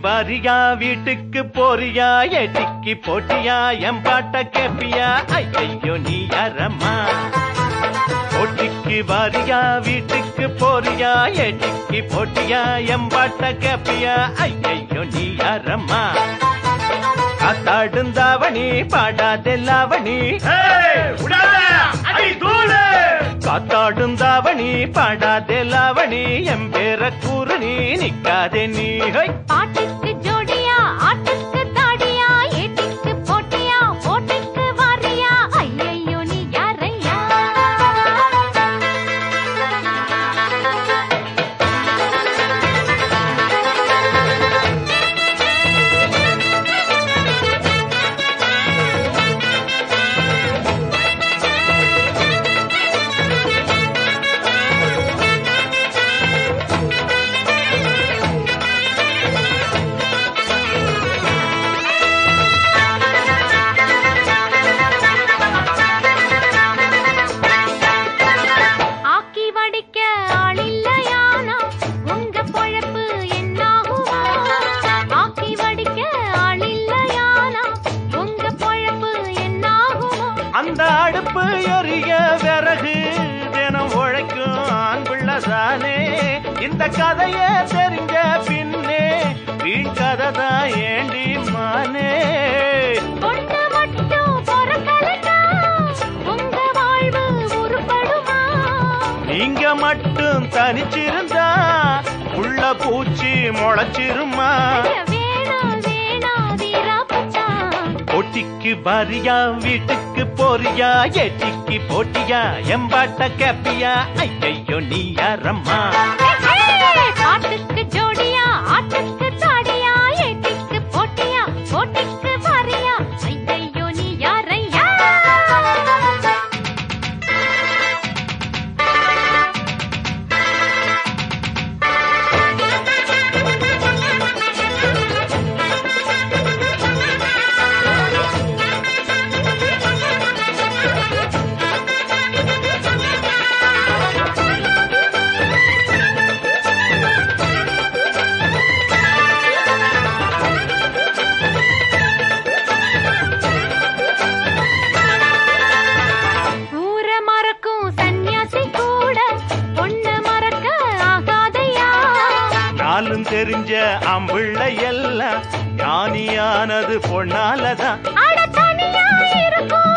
வரியா வீட்டுக்கு போறியா எட்டிக்கு போட்டியா எம்பாட்ட கேப்பியா? ஐயோ நீ யாரம்மா? போட்டிக்கு வரியா வீட்டுக்கு போறியா எட்டிக்கு போட்டியா எம்பாட்ட கேப்பியா? ஐயோ நீ யாரம்மா? காத்தாடுந்தாவணி பாடாதெல்லாவணி. உடாத அடி தூளு காத்தாடும் தாவணி பாடாதே லாவணி எம்பேர கூறு நீ நிக்காதே நீ. ஹை. அந்த அடுப்பு எரிய விறகு தினம் உழைக்கும் ஆண்பிள்ளதானே. இந்த கதைய தெரிஞ்ச பின்னே வீண் கதை தான் ஏண்டி மானே. நீங்க மட்டும் தனிச்சிருந்தா உள்ள பூச்சி முளைச்சிருமா? போட்டிக்கு வரியா வீட்டுக்கு போறியா? ஏட்டிக்கு போட்டியா? எம்பாட்ட கேப்பியா? ஐயோ நீ யாரம்மா?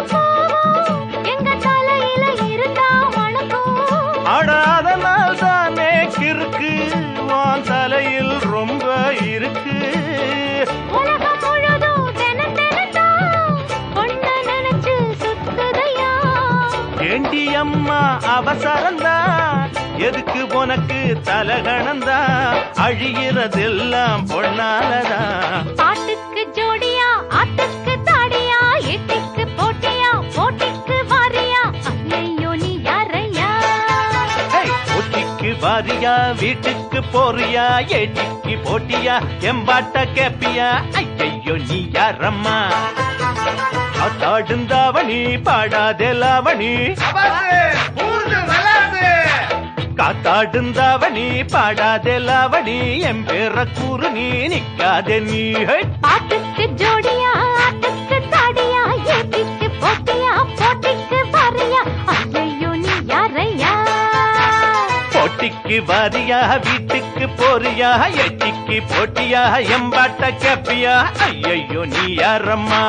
போவோம் எங்க தலையில இருந்தா வணக்கம். ஆடாதனால் தானே கிறுக்கு. வான் தலையில் ரொம்ப இருக்கு. ஏண்டி அம்மா அவசரம்தான். எதுக்கு உனக்கு தலகணந்தான் அழிகிறதெல்லாம் பொண்ணாலதான் பாட்டுக்கு ஜோடியா ஆட்டுக்கு தாடியா எட்டிக்கு போட்டியா போட்டிக்கு வாரியா? ஐயையோ நீ யாரையா? போட்டிக்கு வாரியா வீட்டுக்கு போறியா ஏட்டிக்கு போட்டியா எம்பாட்ட கேப்பியா? ஐயையோ நீ யாரம்மா? காத்தாடுந்தாவணி பாடாதெல்லாவணி காத்தாடுந்தாவணி பாடாதெல்லாவணி என் பேர கூறு நீ நிக்காதே நீ. பாட்டுக்கு ஜோடியா ஆட்டுக்கு தாடியா ஏட்டிக்கு போட்டியா போட்டிக்கு வாரியா ஐயையோ நீ யாரையா போட்டிக்கு வாரியா வீட்டுக்கு போறியா எட்டிக்கு போட்டியா எம்பாட்ட கேப்பியா ஐயையோ நீ யாரம்மா